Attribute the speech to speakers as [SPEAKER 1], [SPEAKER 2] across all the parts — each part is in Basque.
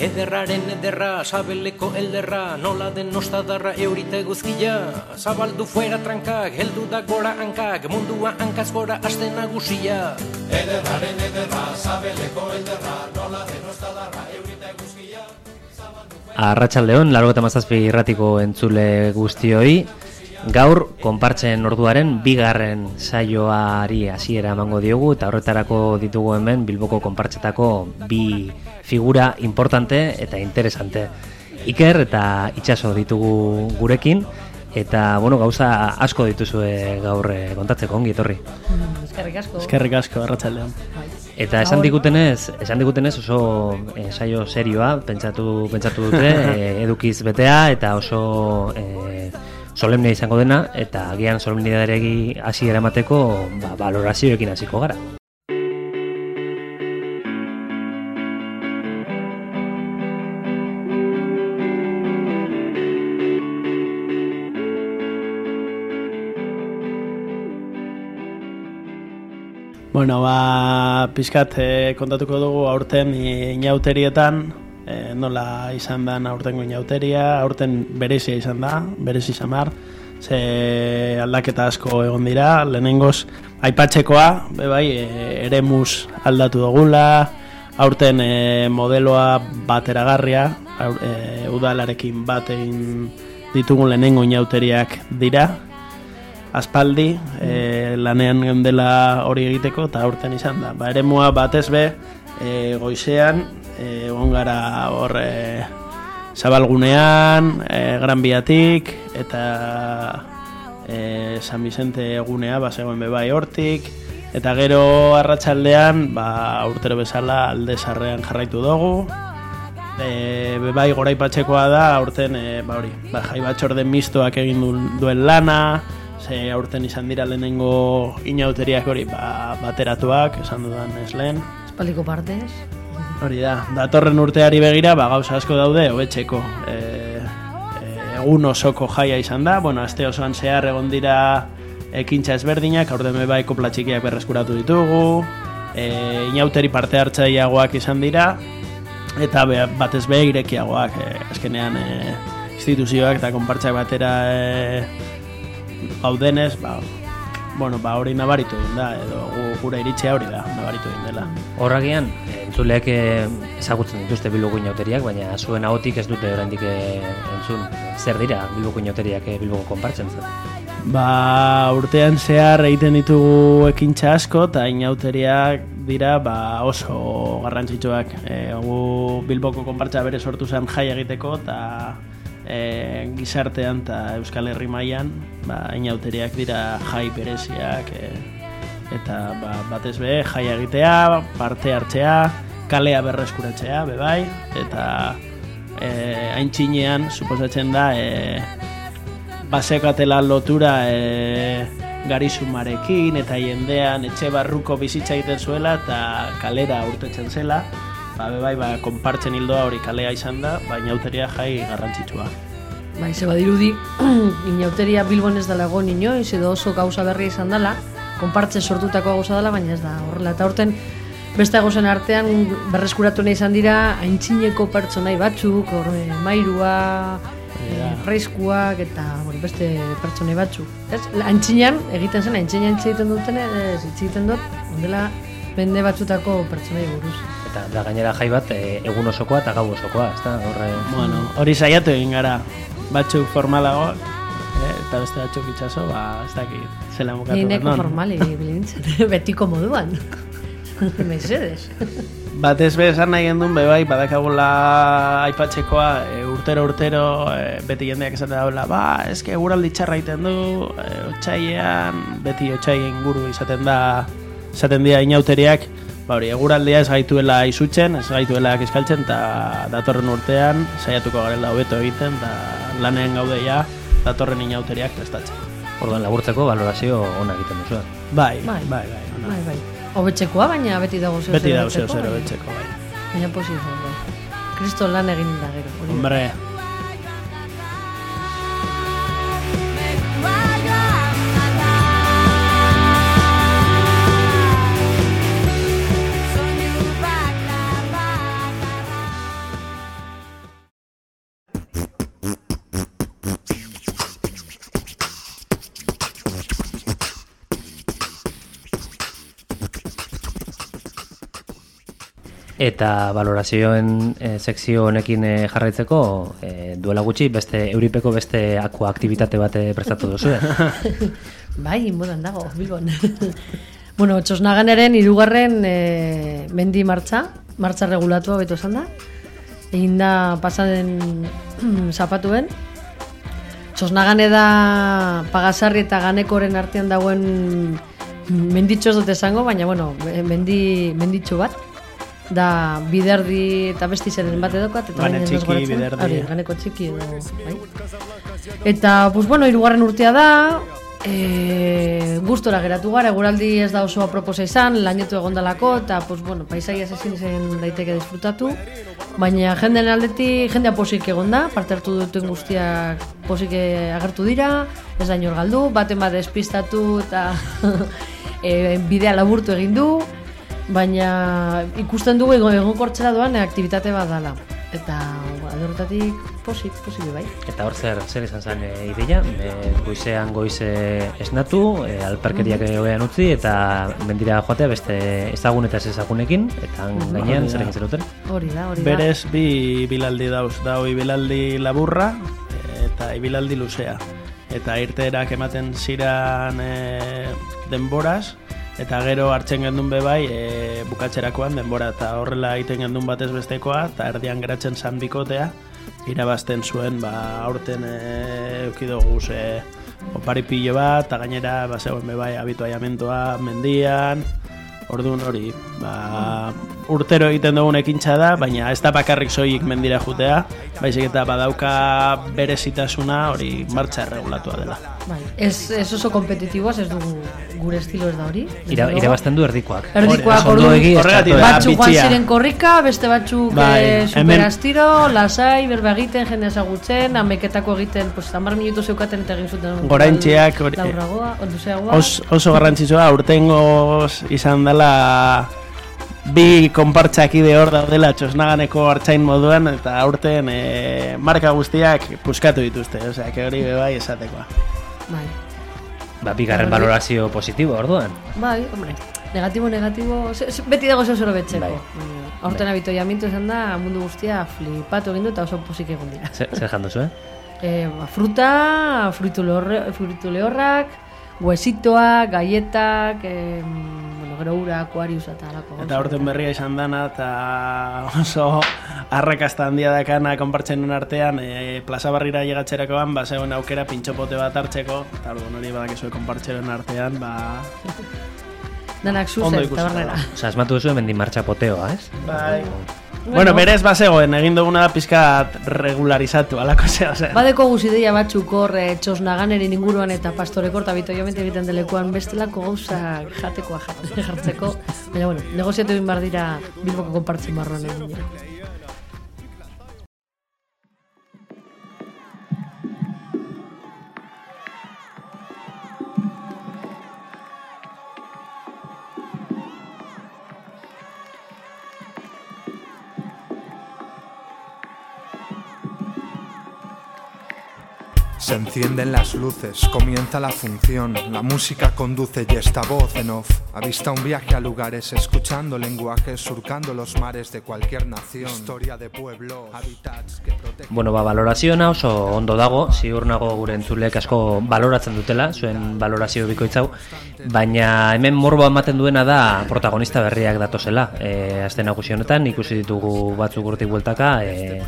[SPEAKER 1] Ederraren ederra, sabeleko elderra, nola den nostadarra eurite guzkia. Zabaldu fuera trankak, heldu da gora hankak, mundua hankaz gora aste nagusia. Ederraren ederra, sabeleko elderra, nola den nostadarra eurite guzkia. Arratxaldeon, largo eta mazazpi irratiko entzule guztioi. Gaur, konpartzen orduaren bigarren saioari hasiera emango diogu eta horretarako ditugu hemen Bilboko konpartzetako bi figura importante eta interesante. Iker eta itxaso ditugu gurekin eta bueno, gauza asko dituzue gaur eh, kontatzeko ongi etorri.
[SPEAKER 2] Mm, eskerrik asko.
[SPEAKER 3] Eskerrik asko arratsaldean.
[SPEAKER 1] Eta esan digutenez, esan digutenez oso eh, saio serioa pentsatu pentsatu dute, eh, edukiz betea eta oso eh, solemnia izango dena eta agian solemnidaderegi hasi eramateko ba, valorazioekin hasiko gara.
[SPEAKER 3] Bueno, ba, pizkat eh, kontatuko dugu aurten inauterietan e, nola izan da aurtengo inauteria, aurten berezia izan da, berezi samar, ze aldaketa asko egon dira, lehenengoz aipatzekoa, be bai, e, eremus aldatu dugula, aurten e, modeloa bateragarria, e, udalarekin batein ditugun lehenengo inauteriak dira, aspaldi e, lanean gendela hori egiteko eta aurten izan da. Ba, eremua batez be, e, goizean egon gara hor e, zabalgunean, e, Gran Biatik, eta e, San Vicente egunea, ba, zegoen bebai hortik, eta gero arratsaldean ba, urtero bezala alde sarrean jarraitu dugu, e, bebai gora ipatzekoa da, aurten, e, ba hori, ba, jai batxorde mistoak egin duen lana, ze aurten izan dira lehenengo inauteriak hori ba, bateratuak, esan dudan ez lehen.
[SPEAKER 2] Espaliko partez.
[SPEAKER 3] Hori da, datorren urteari begira, ba, gauza asko daude, hobetzeko. E, e, egun osoko jaia izan da, bueno, azte osoan zehar egon dira ekintza ezberdinak, aurten bebaiko platxikiak berreskuratu ditugu, e, inauteri parte hartzaiagoak izan dira, eta be, batez be irekiagoak, e, azkenean e, instituzioak eta konpartzak batera e, gaudenez, ba, bueno, ba, hori nabaritu egin da, edo gure iritzea hori da, nabaritu egin dela.
[SPEAKER 1] Horragian, entzuleak eh, ezagutzen dituzte bilboko inauteriak, baina zuen ahotik ez dute oraindik eh, entzun. Zer dira bilboko inauteriak eh, bilboko konpartzen zen?
[SPEAKER 3] Ba, urtean zehar egiten ditugu ekintza asko eta inauteriak dira ba, oso garrantzitsuak. E, bilboko konpartza bere sortu zen jai egiteko eta e, gizartean eta Euskal Herri mailan ba, inauteriak dira jai bereziak e, eta ba, batez be jai egitea, parte hartzea, kalea berreskuratzea, bebai, eta e, haintxinean, suposatzen da, e, basekatela lotura e, garizumarekin eta jendean etxe barruko bizitza egiten zuela eta kalera urtetzen zela, ba, bai, ba, konpartzen hildoa hori kalea izan da, baina auteria jai garrantzitsua.
[SPEAKER 2] Bai, ze badirudi, inauteria Bilbon ez dela inoiz, edo oso gauza berri izan dela, konpartzen sortutako gauza dela, baina ez da horrela. Eta horten, beste gozen artean berreskuratu nahi izan dira, haintzineko pertsonai batzuk, horre, mairua, yeah. eta bueno, beste pertsonai batzuk. Ez? Haintzinean, egiten zen, haintzinean egiten duten, ez egiten dut, ondela, bende batzutako pertsonai buruz
[SPEAKER 1] eta da gainera jai bat e, egun osokoa eta gau osokoa, ezta? Horre...
[SPEAKER 3] Bueno, hori saiatu egin gara. Batzuk formalago eh, eta beste batzuk itxaso, ba, ez dakit, zela mukatu.
[SPEAKER 2] Ni neko formali bilintzen, betiko moduan. Mesedes.
[SPEAKER 3] Batez be esan nahi gendun, be bai, badakagula aipatzekoa, e, urtero urtero, e, beti jendeak esaten daula, ba, eske guraldi txarra iten du, e, otxaiean, beti otxaien guru izaten da, izaten dira inauteriak, ba hori, eguraldia ez gaituela izutzen, ez gaituela kiskaltzen, eta datorren urtean, saiatuko garela hobeto egiten, eta lanean gaude ja, datorren inauteriak prestatzen.
[SPEAKER 1] Orduan laburtzeko valorazio ona egiten duzu.
[SPEAKER 3] Bai, bai, bai, bai.
[SPEAKER 2] Bai, bai. Obetxekoa, baina beti dago zeo
[SPEAKER 3] Beti dago zeo bai.
[SPEAKER 2] Baina posizio, bai. Kristo lan egin da gero.
[SPEAKER 3] Hombre,
[SPEAKER 4] Eta valorazioen e, sekzio honekin e, jarraitzeko e, duela gutxi beste euripeko beste akua aktivitate bate prestatu duzu.
[SPEAKER 2] bai, modan dago, bilbon. bueno, txosnaganeren irugarren e, mendi martxa, martxa regulatua beto esan da. Egin da pasaden zapatuen, Txosnagane da pagasarri eta ganekoren artean dagoen menditxoz dut esango, baina bueno, mendi, menditxo bat. Da biderdi eta besti zeren bat edokat.
[SPEAKER 3] Eta Gane txiki, biderdi.
[SPEAKER 2] Ari, ganeko txiki edo, bai. Eta, pues bueno, irugarren urtea da, e, gustora geratu gara, eguraldi ez da oso aproposa izan, lainetu egondalako, eta, pues bueno, paisaia ezin zen daiteke disfrutatu. Baina jenden aldeti, jendea posik egon da, parte hartu duten guztiak posik agertu dira, ez da inor galdu, baten bat despistatu eta e, bidea laburtu egin du, baina ikusten dugu egon, egon kortzera doan aktivitate bat dala. Eta adortatik posik, posik bai.
[SPEAKER 4] Eta hor zer, zer izan zen e, ideia, e, goizean goize esnatu, e, alperkeriak mm -hmm. utzi, eta mendira joatea beste ezagun eta ez ezagunekin, eta mm gainean zer egin zeruten?
[SPEAKER 2] Hori da, hori
[SPEAKER 3] da. Berez bi bilaldi dauz, da bilaldi laburra eta ibilaldi luzea. Eta irteerak ematen ziran e, denboraz, eta gero hartzen gendun bebai e, bukatzerakoan denbora eta horrela egiten gendun batez bestekoa eta erdian geratzen zan bikotea irabazten zuen ba aurten e, eukidogu ze opari pilo bat eta gainera ba zegoen bebai abituaiamentoa mendian Orduan hori, ba, urtero egiten dugun ekintza da, baina ez da bakarrik soilik mendira jutea, baizik eta badauka berezitasuna hori martxa erregulatua dela.
[SPEAKER 2] Bai, ez, ez oso kompetitiboaz, ez dugu gure estilo ez da hori.
[SPEAKER 4] Ira, irabazten du erdikoak.
[SPEAKER 2] Erdikoak,
[SPEAKER 3] horregatik
[SPEAKER 2] da, batzuk joan ziren korrika, beste batzuk bai, eh, superastiro, lasai, berba egiten, jende ezagutzen, ameketako egiten, pues, amar minutu zeukaten eta egin zuten.
[SPEAKER 3] Goraintxeak, os, oso garrantzitsua, urtengo izan dela bi konpartzak ide hor daudela txosnaganeko hartzain moduan eta aurten e, marka guztiak puskatu dituzte, osea, que hori bai esatekoa.
[SPEAKER 2] Bai.
[SPEAKER 4] Ba, bigarren bai. valorazio positibo, orduan.
[SPEAKER 2] Bai, hombre. Negatibo, negatibo, beti dago oso zoro betxeko. Bai. Horten bai. abito jamintu esan da, mundu guztia flipatu egin du eta oso posik egon dira.
[SPEAKER 4] Zer jandu zuen?
[SPEAKER 2] Eh, ba, fruta, fruitu, lehorrak, huesitoak, gaietak, eh, bueno, gero ura, akuarius eta alako.
[SPEAKER 3] Eta horten berria izan dana, eta oso arrakasta handia dakana konpartzen artean, e, plaza barrira llegatzerakoan, ba, zegoen aukera pintxopote bat hartzeko, eta hori badak ezue konpartzen artean, ba...
[SPEAKER 2] Danak zuzen, eta barrera.
[SPEAKER 4] Osa, esmatu duzu hemen martxa poteoa, ez?
[SPEAKER 3] Bai. Bueno, berez basegoen, egin duguna pizkat regularizatu, alako zea, zen.
[SPEAKER 2] Badeko guzideia batzuk hor, eh, txosnaganerin inguruan eta pastoreko eta bito jomete egiten delekuan bestelako gauza jatekoa jartzeko. Baina, bueno, negoziatu egin bar dira bilboko konpartzen marroan egin.
[SPEAKER 5] Se encienden las luces, comienza la función, la música conduce y esta voz en off. Avista un viaje a lugares, escuchando lenguajes, surcando los mares de cualquier nación, historia de pueblo, habitats que protegen...
[SPEAKER 4] Bueno, ba, valorazioa oso ondo dago, ziur nago gure entzulek asko valoratzen dutela, zuen valorazio bikoitzau, baina hemen morbo ematen duena da protagonista berriak datozela. E, azte nagusi honetan ikusi ditugu batzuk urtik bueltaka, e,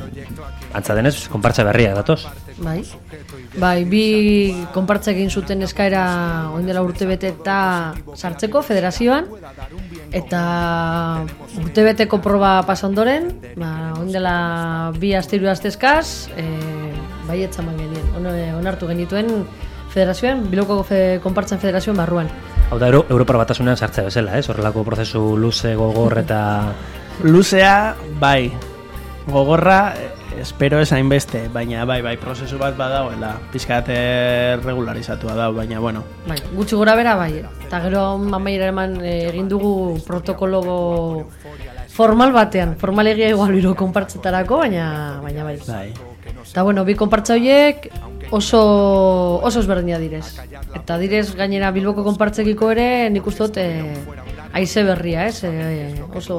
[SPEAKER 4] antza denez, konpartza berriak datoz.
[SPEAKER 2] Bai, bai bi konpartza egin zuten eskaera oin dela urte bete eta sartzeko federazioan, eta urte beteko proba pasondoren, ba, oin dela bi astiru astezkaz, e, bai etzaman genien, onartu genituen federazioan, biloko fe, konpartzen federazioan barruan.
[SPEAKER 4] Hau da, Euro, Europar batasunean sartzea bezala, ez? Horrelako prozesu luze, gogor eta...
[SPEAKER 3] Luzea, bai. Gogorra, espero ez hainbeste, baina bai, bai, prozesu bat badauela, pizkat regularizatua da, baina bueno.
[SPEAKER 2] Bai, gutxi gora bera bai, eta gero mamaiera eman eh, egin dugu protokolo formal batean, formal egia igual biro konpartzetarako, baina, baina bai.
[SPEAKER 3] Bai.
[SPEAKER 2] Eta bueno, bi konpartza horiek oso oso ezberdina direz. Eta direz gainera Bilboko konpartzekiko ere nik uste dut e, aize berria, ez? E, oso,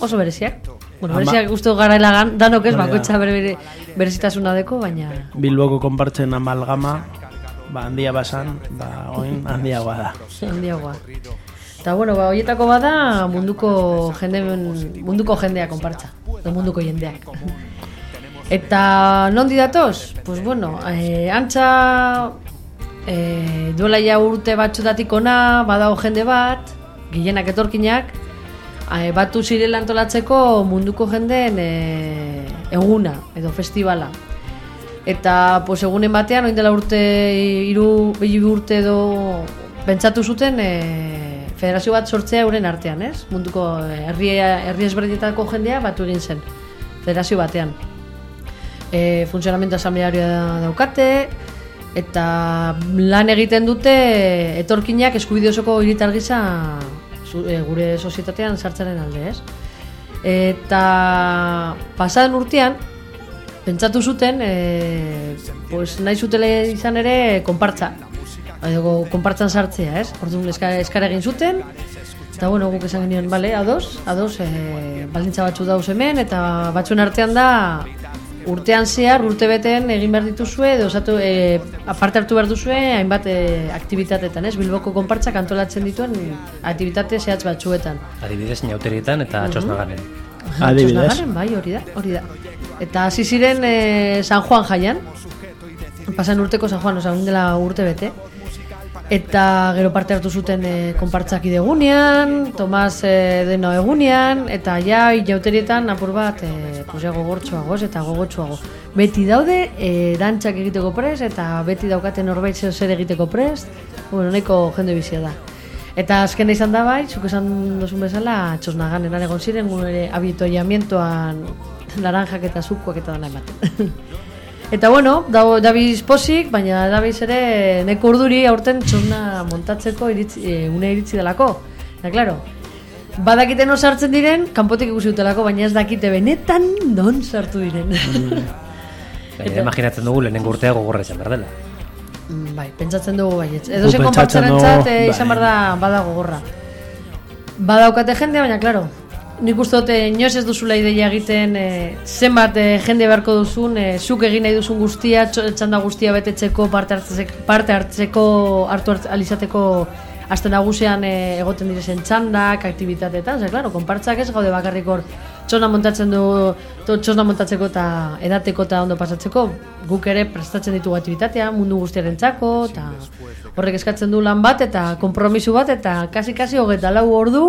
[SPEAKER 2] oso bereziak. Bueno, bereziak guztu gara helagan, danok ez, bakoitza bere, bere, berezitasuna deko, baina...
[SPEAKER 3] Bilboko konpartzen amalgama, ba, handia basan, ba, oin handiagoa da.
[SPEAKER 2] handiagoa. Eta, bueno, ba, horietako bada munduko jende, munduko jendea konpartza. munduko jendeak. Eta nondi datoz? Pues bueno, eh, antza eh, duela ja urte batxutatik ona, badago jende bat, gilenak etorkinak, eh, batu zirela antolatzeko munduko jendeen eh, eguna edo festivala. Eta pues, egunen batean, oin dela urte, iru, behi urte edo pentsatu zuten eh, federazio bat sortzea euren artean, ez? Munduko herri, herri ezberdinetako jendea batu egin zen, federazio batean e, funtzionamento asamblearioa daukate eta lan egiten dute etorkinak eskubide osoko hiritar gisa e, gure sozietatean sartzaren alde, ez? Eta pasaden urtean pentsatu zuten e, pues, nahi zutele izan ere konpartza edo konpartzan sartzea, ez? Orduan eskar egin zuten Eta bueno, guk esan genioen, bale, ados, ados, e, baldintza batzu dauz hemen, eta batzuen artean da urtean zehar, urte beten egin behar dituzue, edo osatu, e, aparte hartu behar duzue, hainbat e, aktivitatetan, ez? Bilboko konpartzak antolatzen dituen aktivitate zehatz batzuetan.
[SPEAKER 4] Adibidez, nauterietan eta mm txosnaganen.
[SPEAKER 3] Adibidez.
[SPEAKER 2] bai, hori da, hori da. Eta hasi ziren e, San Juan jaian, pasan urteko San Juan, oza, dela urte bete, Eta gero parte hartu zuten e, konpartzak idegunean, Tomas e, deno egunean, eta ja, jauterietan apur bat, e, pues ja, eta gogotxoago. Beti daude, e, dantzak egiteko prest, eta beti daukaten norbait zer egiteko prest, bueno, neko jende bizia da. Eta azken izan da bai, zuk esan dozun bezala, txosnagan egon ziren, gure abitoiamientoan laranjak eta zukoak eta dana ematen. Eta bueno, dago Daviz posik, baina Daviz ere neko urduri aurten txosna montatzeko iritzi, e, une iritzi delako. Eta claro, badakite no sartzen diren, kanpotik ikusi dutelako, baina ez dakite benetan non sartu diren.
[SPEAKER 4] Mm. Baina imaginatzen dugu lehenengo urtea gogorra izan behar dela.
[SPEAKER 2] Mm, bai, pentsatzen dugu bai, edo ze konpartzen entzat, e, izan behar da bada gogorra. Badaukate jende, baina claro, nik uste dute inoz ez duzula ideia egiten e, zenbat e, jende beharko duzun, e, zuk egin nahi duzun guztia, txanda guztia betetzeko, parte hartzeko, parte hartzeko hartu alizateko azten nagusean e, egoten direzen txandak, aktivitateetan, zer, klaro, konpartzak ez gaude bakarrik hor txona montatzen du, to, txona montatzeko eta edateko eta ondo pasatzeko, guk ere prestatzen ditugu aktivitatea, mundu guztiaren txako, eta horrek eskatzen du lan bat, eta kompromisu bat, eta kasi-kasi hogeta lau ordu,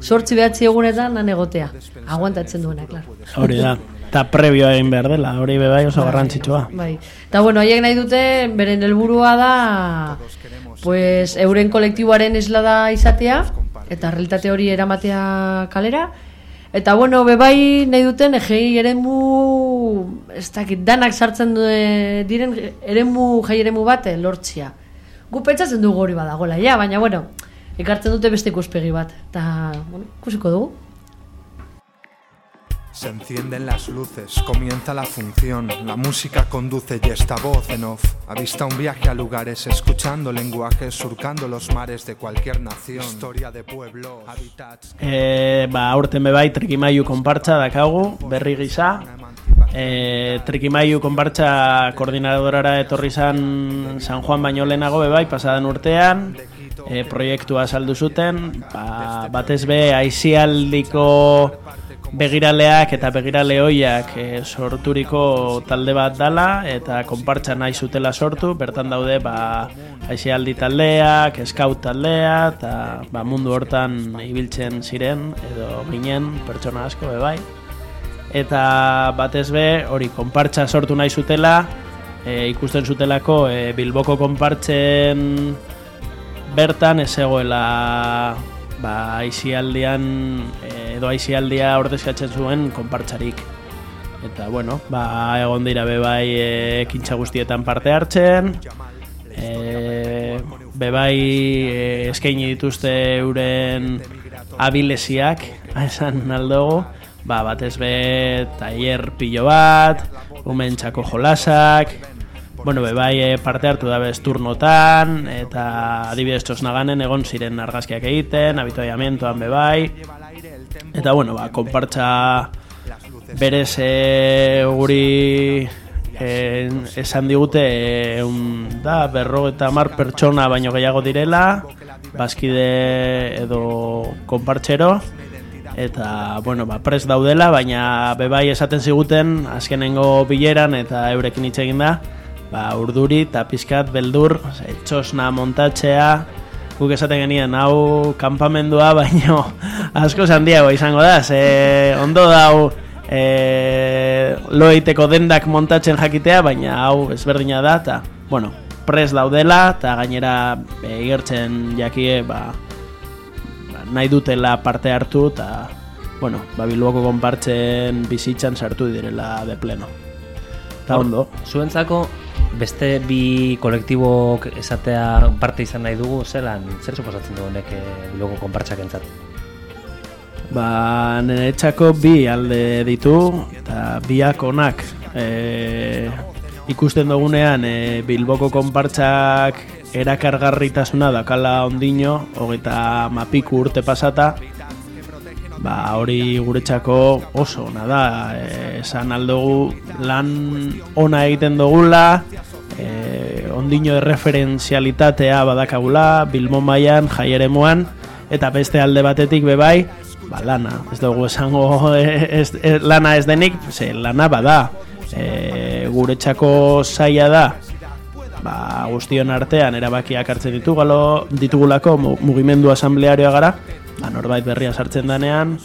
[SPEAKER 2] sortzi behatzi egunetan nan egotea. Aguantatzen duena, klar.
[SPEAKER 3] Hori da. Eta prebioa egin behar dela, hori bebai oso bai, garrantzitsua.
[SPEAKER 2] Bai. Eta bueno, haiek nahi dute, beren helburua da, pues, euren kolektiboaren islada izatea, eta realitate hori eramatea kalera. Eta bueno, bebai nahi duten, egei eremu, ez dakit, danak sartzen diren eremu, jai eremu bat, lortzia. Gu pentsatzen dugu hori badagola, ja, baina bueno, ekartzen dute beste ikuspegi bat. Eta, bueno, ikusiko dugu.
[SPEAKER 5] Se encienden las luces, comienza la función, la música conduce y esta voz en off. Avista un viaje a lugares, escuchando lenguajes, surcando los mares de cualquier nación, historia de pueblos, habitats...
[SPEAKER 3] Eh, ba, aurten bebai, trikimaiu konpartza dakagu, berri gisa, eh, trikimaiu konpartza koordinadorara etorri zan San Juan baino lehenago bebai, pasadan urtean, e, proiektua saldu zuten, ba, batez be aizialdiko begiraleak eta begirale hoiak e, sorturiko talde bat dala eta konpartza nahi zutela sortu, bertan daude ba, aizialdi taldeak, scout taldea eta ba, mundu hortan ibiltzen ziren edo ginen pertsona asko be bai. Eta batez be hori konpartza sortu nahi zutela, e, ikusten zutelako e, Bilboko konpartzen bertan ez egoela ba, aizialdian eh, edo aizialdia ordezkatzen zuen konpartzarik. Eta, bueno, ba, egon dira bebai e, kintza guztietan parte hartzen, e, bebai e, eskaini dituzte euren abilesiak, esan aldogo, ba, batez be, taier pilo bat, umen txako jolasak, bueno, bai e, parte hartu da bez turnotan, eta adibidez txosnaganen egon ziren argazkiak egiten, abitoiamentoan bebai, eta bueno, ba, konpartza berez e, guri e, esan digute e, un, da, berro eta mar pertsona baino gehiago direla, bazkide edo konpartxero, eta bueno, ba, pres daudela, baina bebai esaten ziguten azkenengo bileran eta eurekin hitz egin da, ba, urduri eta pizkat beldur, txosna montatzea, guk esaten genien hau kanpamendua, baino asko zandiago izango da, ze ondo dau e, loiteko dendak montatzen jakitea, baina hau ezberdina da, eta, bueno, pres daudela, eta gainera e, igertzen jakie, ba, nahi dutela parte hartu eta bueno, ba, Bilboko konpartzen bizitzan sartu direla de pleno. Eta ondo.
[SPEAKER 4] Zuentzako beste bi kolektibok esatea parte izan nahi dugu, zelan, zer suposatzen dugu nek eh, Bilboko konpartzak entzat?
[SPEAKER 3] Ba, nire txako bi alde ditu, eta biak onak. E, ikusten dugunean, e, Bilboko konpartzak erakargarritasuna dakala ondino, hogeita mapiku urte pasata, ba, hori guretzako oso ona da, e, esan aldugu lan ona egiten dugula, ondino erreferentzialitatea badakagula, Bilmo mailan jaieremuan, eta beste alde batetik bebai, ba, lana, ez dugu esango ez, lana ez denik, ze, lana bada, e, guretzako zaila da, ba, guztion artean erabakiak hartzen ditugalo, ditugulako mugimendu asamblearioa gara, ba, norbait berria sartzen danean,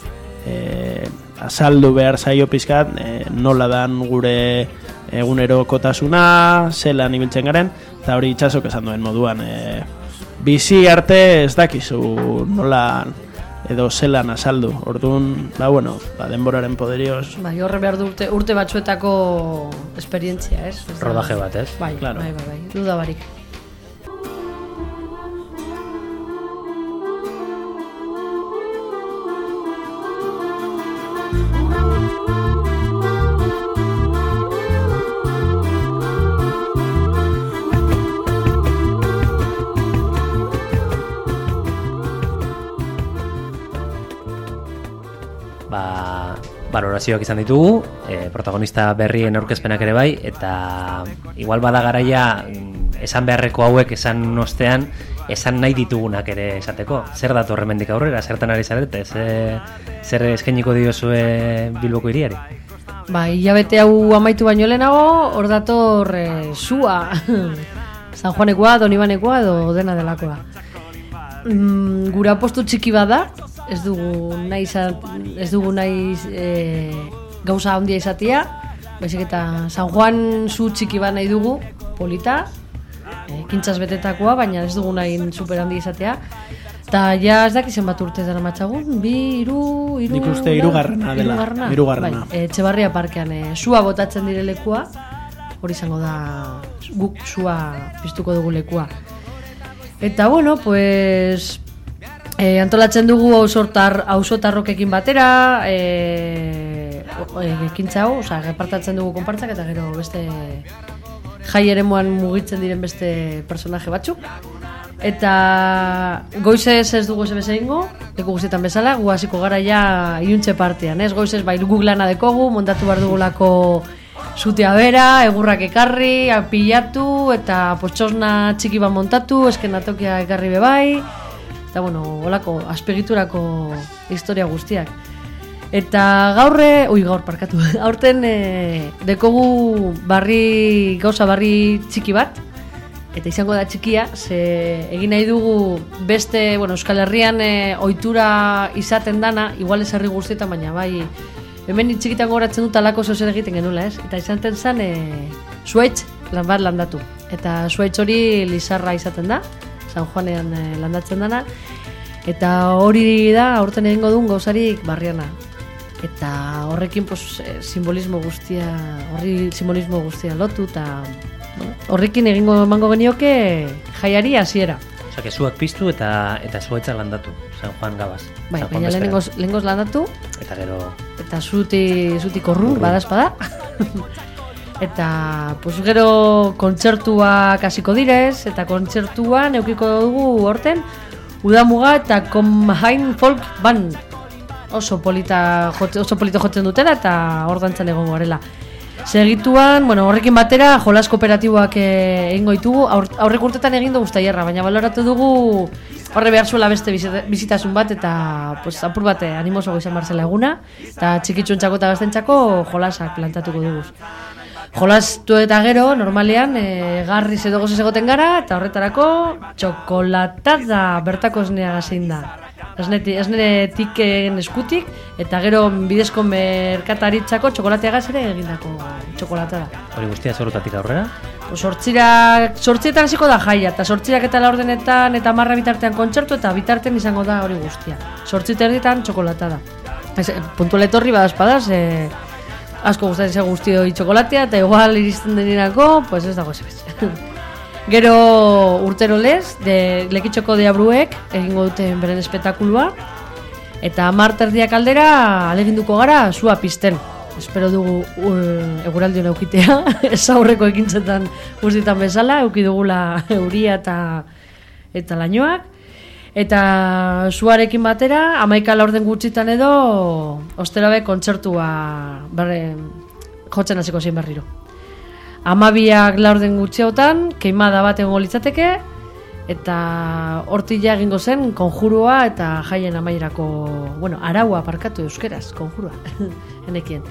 [SPEAKER 3] e, azaldu behar zaio pizkat, e, nola dan gure egunero kotasuna, zelan ibiltzen garen, eta hori itxasok esan duen moduan. E, bizi arte ez dakizu nola edo zelan azaldu. Orduan, ba, bueno, ba, denboraren poderioz.
[SPEAKER 2] Bai, horre behar du urte, urte batzuetako esperientzia, ez?
[SPEAKER 4] Rodaje bat, ez?
[SPEAKER 2] Bai, claro. bai, bai, bai, duda barik.
[SPEAKER 4] Balorazioak izan ditugu, e, protagonista berrien aurkezpenak ere bai, eta igual bada garaia mm, esan beharreko hauek esan ostean, esan nahi ditugunak ere esateko. Zer datu horremendik aurrera, zertan ari zarete, zer, zer eskeniko diozue Bilboko iriari?
[SPEAKER 2] Ba, hilabete hau amaitu baino lehenago, hor dator e, sua, San Juanekoa, Donibanekoa edo dena delakoa. Mm, gura postu txiki bada, ez dugu nahi ez dugu nahi e, gauza handia izatea baizik eta San Juan zu txiki bat nahi dugu polita e, kintzaz betetakoa baina ez dugu nahi super handia izatea. Eta ja ez dakizen bat urte dara matxagun bi, iru, iru
[SPEAKER 3] nik uste irugarrena dela irugarrena
[SPEAKER 2] bai, e, txebarria parkean e, sua botatzen direlekua hori izango da guk sua piztuko dugu lekua. Eta bueno pues E, antolatzen dugu ausortar ausotarrokekin batera, eh ekintza hau, osea, repartatzen dugu konpartzak eta gero beste jai eremuan mugitzen diren beste personaje batzuk. Eta goizez ez dugu zebe zeingo, leku guztietan bezala, gu hasiko gara ja iruntze partean, ez? Goizez bai Google lana dekogu, montatu bar dugulako zutea bera, egurrak ekarri, apilatu eta potxosna txiki bat montatu, eskenatokia ekarri bebai eta bueno, holako aspegiturako historia guztiak. Eta gaurre, ui gaur parkatu, aurten e, dekogu barri, gauza barri txiki bat, eta izango da txikia, ze egin nahi dugu beste, bueno, Euskal Herrian e, ohitura izaten dana, igual ez herri guztietan, baina bai, hemen txikitan goratzen dut alako zozer egiten genula, ez? Eta izan zen, e, zuaitz lan bat landatu. Eta zuaitz hori lizarra izaten da, San Juanean eh, landatzen dana eta hori da aurten egingo duen gauzarik barriana eta horrekin pues, eh, simbolismo guztia horri simbolismo guztia lotu eta horrekin egingo emango genioke jaiari hasiera
[SPEAKER 4] Osa, que zuak piztu eta eta zuaitza landatu, San Juan Gabaz.
[SPEAKER 2] Bai, baina lehenengoz landatu.
[SPEAKER 4] Eta gero...
[SPEAKER 2] Eta zuti, zuti korru, badazpada. Eta, pues, gero kontzertua kasiko direz, eta kontzertuan eukiko dugu horten, Udamuga eta Comhain Folk Band oso polita oso polito jotzen dutela eta hor dantzan egon garela. Segituan, bueno, horrekin batera jolas kooperatiboak eh, egingo ditugu. Aurrek urtetan egin dugu taierra, baina baloratu dugu horre behar zuela beste bizitasun bat eta pues, apur bate animoso izan barzela eguna eta txikitxuntzako eta gaztentzako jolasak plantatuko dugu. Jolastu eta gero, normalean, e, garri edo gozes egoten gara, eta horretarako txokolatada bertako esnea gazein da. Ez nire eskutik, eta gero bidezko merkataritzako txokolatea ere egindako txokolatada.
[SPEAKER 4] Hori guztia zorutatik aurrera?
[SPEAKER 2] Sortzirak, sortzietan hasiko da jaia, eta sortzirak eta laurdenetan eta marra bitartean kontzertu, eta bitartean izango da hori guztia. Sortziter ditan txokolatada. Ez, puntualetorri badazpadaz, e, asko gustatzen zaigu guzti hori txokolatea eta igual iristen denerako, pues ez dago ez Gero urtero lez, de lekitxoko deabruek egingo duten beren espetakulua eta marterdiak aldera aleginduko gara zua pisten. Espero dugu uh, eguraldi hona eukitea, ez aurreko ekintzetan guztietan bezala, euki dugula euria eta, eta lainoak. Eta zuarekin batera, amaika laurden gutxitan edo, osterabe kontzertua berre, jotzen hasiko zien berriro. Amabiak laurden gutxiotan, keimada bat egon litzateke, eta hortila egingo zen konjurua eta jaien amaierako, bueno, araua parkatu euskeraz, konjurua, enekien.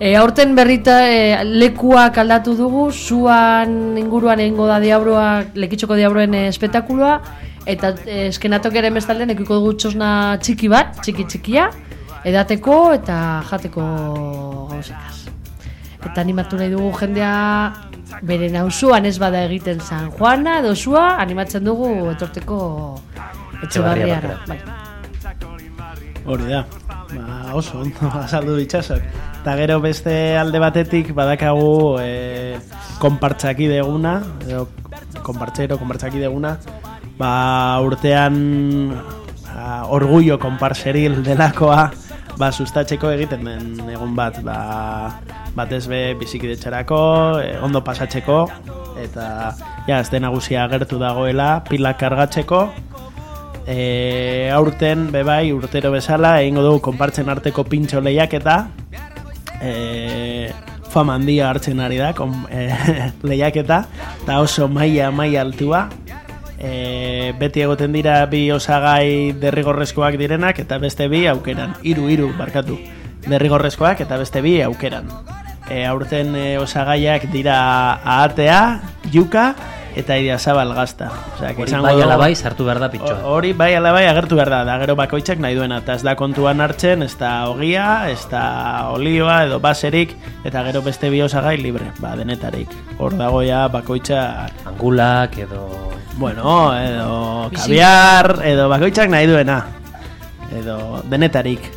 [SPEAKER 2] E, aurten berrita e, lekuak aldatu dugu, zuan inguruan egingo da diabroak, lekitxoko diabroen espetakuloa, Eta eh, eskenatok ere mestalden ekiko dugu txosna txiki bat, txiki txikia, edateko eta jateko gauzikaz. Eta animatu nahi dugu jendea bere nauzuan ez bada egiten San Juana edo zua, animatzen dugu etorteko etxe barriara. Bai.
[SPEAKER 3] Hori da, ba, oso ondo azaldu ditxasok. Eta gero beste alde batetik badakagu e, konpartzaki deguna, edo konpartzero, konpartzaki deguna, ba, urtean ba, orgullo konparseril delakoa ba, sustatzeko egiten den egun bat ba, batez be bizikidetxarako, e, ondo pasatzeko eta ja, ez nagusia agertu dagoela pilak kargatzeko. E, aurten bebai urtero bezala egingo dugu konpartzen arteko pintxo lehiak eta e, famandia hartzen ari da kon, e, lehiak eta eta oso maia maia altua e, beti egoten dira bi osagai derrigorrezkoak direnak eta beste bi aukeran, hiru hiru barkatu derrigorrezkoak eta beste bi aukeran e, aurten e, osagaiak dira ahatea, juka eta idia zabal gazta.
[SPEAKER 4] hori bai alabai sartu behar da pitxoa.
[SPEAKER 3] Hori bai alabai agertu behar da, da gero bakoitzak nahi duena, eta ez da kontuan hartzen, ez da ogia, ez da olioa edo baserik, eta gero beste bi osagai libre, ba, denetarik. Hor dagoia bakoitza...
[SPEAKER 4] Angulak edo...
[SPEAKER 3] Bueno, edo kaviar, edo bakoitzak nahi duena. Edo denetarik.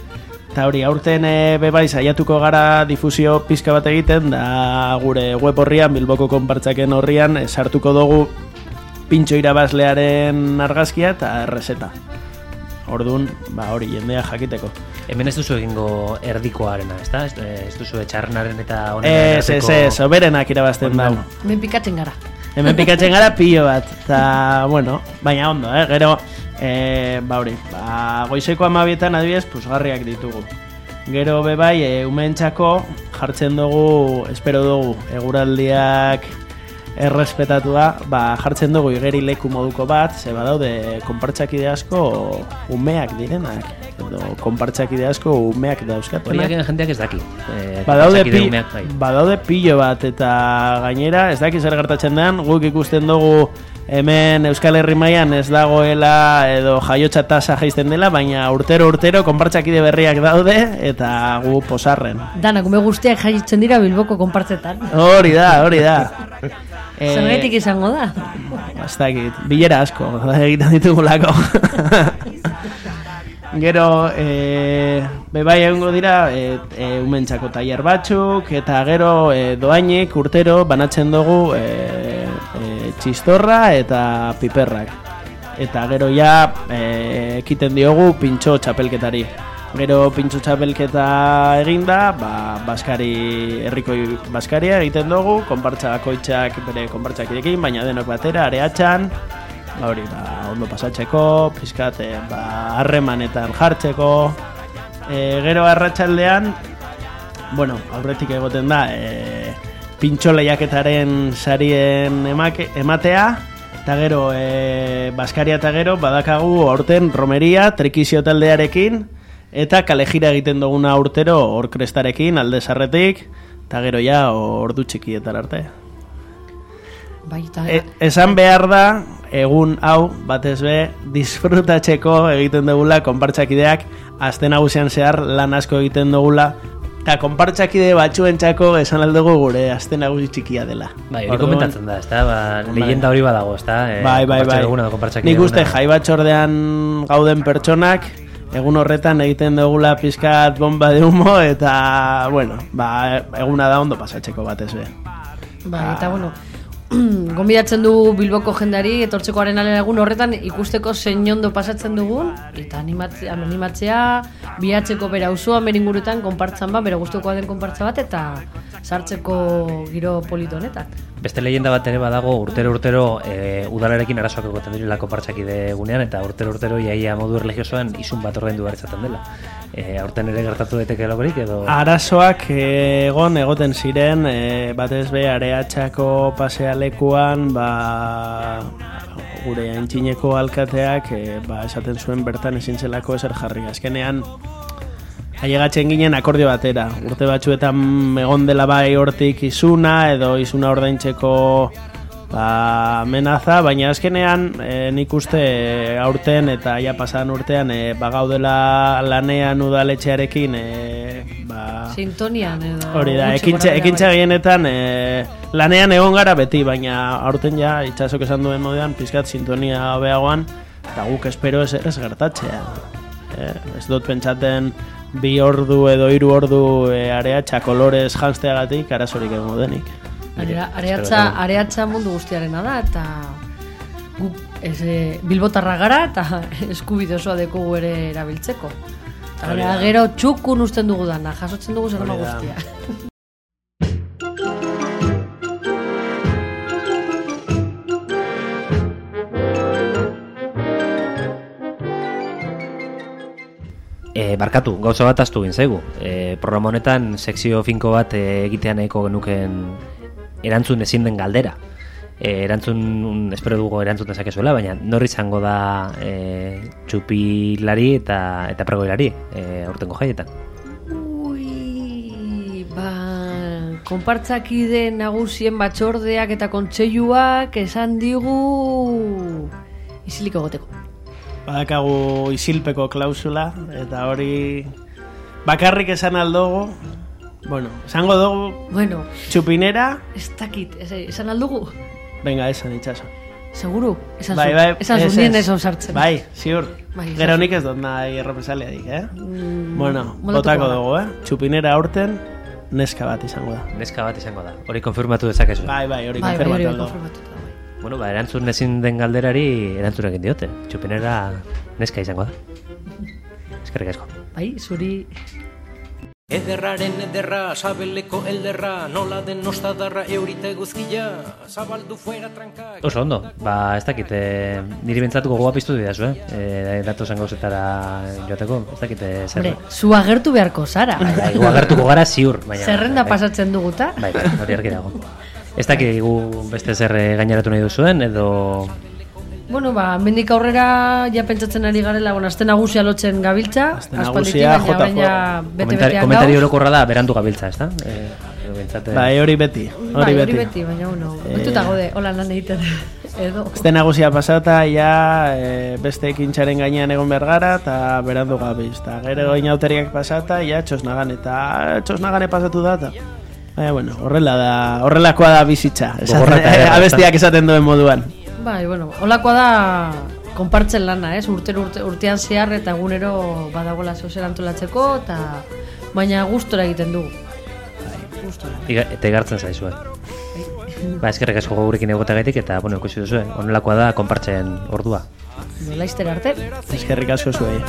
[SPEAKER 3] Eta hori, aurten e, bebai saiatuko gara difusio pizka bat egiten, da gure web horrian, bilboko konpartzaken horrian, sartuko dugu pintxo irabazlearen argazkia eta errezeta. Orduan, ba hori, jendea jakiteko.
[SPEAKER 4] Hemen ez duzu egingo erdikoarena, ez da? Ez duzu etxarnaren eta honen
[SPEAKER 3] Ez, ez, ez, oberenak irabazten da.
[SPEAKER 2] Hemen pikatzen gara.
[SPEAKER 3] Hemen pikatzen gara pilo bat, eta, bueno, baina ondo, eh? Gero, e, ba hori, ba, goizeko amabietan adibidez, pusgarriak ditugu. Gero bebai, e, umentxako jartzen dugu, espero dugu, eguraldiak errespetatua, ba, jartzen dugu igeri leku moduko bat, ze badaude konpartxakide asko umeak direnak, edo konpartxakide asko umeak dauzkat.
[SPEAKER 4] Horiak jendeak ez daki.
[SPEAKER 3] Eh, badaude, pi, bai. badaude pillo bat, eta gainera, ez daki zer gertatzen den, guk ikusten dugu hemen Euskal Herri mailan ez dagoela edo jaiotza tasa jaisten dela, baina urtero urtero konpartzakide berriak daude eta gu posarren.
[SPEAKER 2] Dana, gume guztiak jaitzen dira Bilboko konpartzetan.
[SPEAKER 3] Hori da, hori da.
[SPEAKER 2] e, izango da?
[SPEAKER 3] Bastakit, bilera asko, egiten ditugulako. Gero, e, bebai egongo dira, e, e, umentzako taier batzuk, eta gero e, doainik urtero banatzen dugu e, txistorra eta piperrak. Eta gero ja e, ekiten diogu pintxo txapelketari. Gero pintxo txapelketa eginda, ba, Baskari, herriko Baskaria egiten dugu, konpartza koitxak bere konpartzak irekin, baina denok batera, areatxan, ba, hori, ba, ondo pasatzeko, pizkat, e, ba, harremanetan jartzeko, e, gero arratsaldean bueno, aurretik egoten da, e, pintxo lehiaketaren sarien emake, ematea, eta gero, e, Baskaria eta gero, badakagu orten romeria, trikizio taldearekin, eta kalejira egiten duguna urtero orkrestarekin alde sarretik eta gero ja ordu txikietar arte.
[SPEAKER 2] Baita,
[SPEAKER 3] e, esan behar da, egun hau, batez be, disfrutatzeko egiten dugula konpartzakideak, azten nagusian zehar lan asko egiten dugula, eta konpartzakide batxuen txako esan aldugu gure azten nagusi txikia dela.
[SPEAKER 4] Bai, hori komentatzen da, ezta? Ba, leyenda hori badago, ezta?
[SPEAKER 3] E, bai, bai, bai. Nik uste jai batxordean gauden pertsonak, egun horretan egiten dugula pizkat bomba de humo eta, bueno, ba, eguna da ondo pasatzeko batez be.
[SPEAKER 2] Ba, eta, bueno, gombidatzen du Bilboko jendari etortzekoaren alen egun horretan ikusteko zein ondo pasatzen dugun eta animatzea, animatzea bihatzeko bera usua meringurutan konpartzan ba, bere guztuko den konpartza bat eta sartzeko giro polito honetan.
[SPEAKER 4] Beste leyenda bat ere badago urtero urtero e, udalarekin arazoak egoten direla konpartzakide gunean eta urtero urtero iaia modu erlegiosoan izun bat ordaindu behar dela e, aurten ere gertatu daiteke logorik edo
[SPEAKER 3] Arazoak egon egoten ziren e, batez be areatxako pasealekuan ba gure aintzineko alkateak e, ba, esaten zuen bertan ezintzelako ezer jarri azkenean Ailegatzen ginen akordio batera. Urte batzuetan egon dela bai hortik izuna edo izuna ordaintzeko ba, amenaza, baina azkenean e, nik uste aurten eta ja pasan urtean e, bagaudela lanean udaletxearekin e, ba,
[SPEAKER 2] sintonian edo
[SPEAKER 3] hori da, ekintza, ekintza gehienetan e, lanean egon gara beti, baina aurten ja itxasok esan duen modean pizkat sintonia hobeagoan eta guk espero ez, ez gertatzea. E, ez dut pentsaten bi ordu edo hiru ordu e, areatxa kolorez janzteagatik arazorik egon denik
[SPEAKER 2] areatza, areatza mundu guztiarena da, eta gu, ez, bilbotarra gara, eta eskubide osoa deku ere erabiltzeko. Eta gero txukun usten dugu dana, jasotzen dugu zer guztia.
[SPEAKER 4] E, barkatu, gauza bat astu gintzaigu. E, programa honetan, sekzio finko bat e, egitean nahiko genuken erantzun ezin den galdera. E, erantzun, espero dugu erantzun dezakezuela, baina norri izango da e, txupilari eta eta pregoilari e, aurtengo jaietan.
[SPEAKER 2] Ui, ba, konpartzakide nagusien batxordeak eta kontseiluak esan digu isiliko goteko.
[SPEAKER 3] Badakagu isilpeko klausula eta hori bakarrik esan aldogo Bueno, esango dugu...
[SPEAKER 2] Bueno...
[SPEAKER 3] Txupinera...
[SPEAKER 2] Ez dakit, esan aldugu?
[SPEAKER 3] Venga, esan itxaso.
[SPEAKER 2] Seguro? Esan bai, bai, esan zu nien esan sartzen.
[SPEAKER 3] Bai, ziur. Bai, Gero nik ez dut nahi errepresalia dik, eh? Mm, bueno, botako dugu, eh? Txupinera aurten, neska bat izango da.
[SPEAKER 4] Neska bat izango da. Hori konfirmatu dezakezu.
[SPEAKER 3] Bai, bai, hori bai, konfirmatu bai,
[SPEAKER 2] konfirmatu bai.
[SPEAKER 4] Bueno, ba, erantzun ezin den galderari erantzun egin diote. Txupinera neska izango da. Eskerrik asko.
[SPEAKER 2] Bai, zuri...
[SPEAKER 1] Ederraren ederra, sabeleko elderra, nola den nostadarra eurite guzkia, zabaldu fuera tranka...
[SPEAKER 4] Oso ondo, ba, ez dakit, e, niri bentsatuko goa piztu dira zu, eh? E, datu zen gauzetara joateko, ez dakit, e, zer...
[SPEAKER 2] Hombre, zu agertu beharko zara.
[SPEAKER 4] Bai, bai, gu agertuko gara ziur, baina...
[SPEAKER 2] Zerrenda bai, pasatzen duguta?
[SPEAKER 4] Bai, bai, hori argi dago. Ez dakit, gu beste zer gaineratu nahi duzuen, edo
[SPEAKER 2] Bueno, ba, mendik aurrera ja pentsatzen ari garela, bueno, azten nagusia lotzen gabiltza,
[SPEAKER 3] aspalditik, baina baina
[SPEAKER 4] bete betean. Komentari orokorra da, berandu gabiltza, ez da? Eh,
[SPEAKER 3] bai, hori beti,
[SPEAKER 2] hori bai, beti. beti, baina uno, eh, betuta gode, hola lan egiten. Edo.
[SPEAKER 3] Azten nagusia pasata, ja, e, beste ekintxaren gainean egon behar gara, eta berandu gabiz. Ta, gero inauteriak pasata, ja, txosnagan, eta txosnagane pasatu da, eta... Baina, bueno, horrela da, horrelakoa da bizitza. Abestiak esaten duen moduan.
[SPEAKER 2] Bai, bueno, holakoa da konpartzen lana, ez? Urte, urte, urtean zehar eta egunero badagoela zeu antolatzeko eta baina gustora egiten dugu.
[SPEAKER 4] Bai, gustora. Eta egartzen zaizu, bai. Ba, eskerrek asko gurekin egotagaitik eta, bueno, ikusi duzu, eh? Onelakoa da konpartzen ordua.
[SPEAKER 2] Laizter arte.
[SPEAKER 3] Eskerrik asko zuei.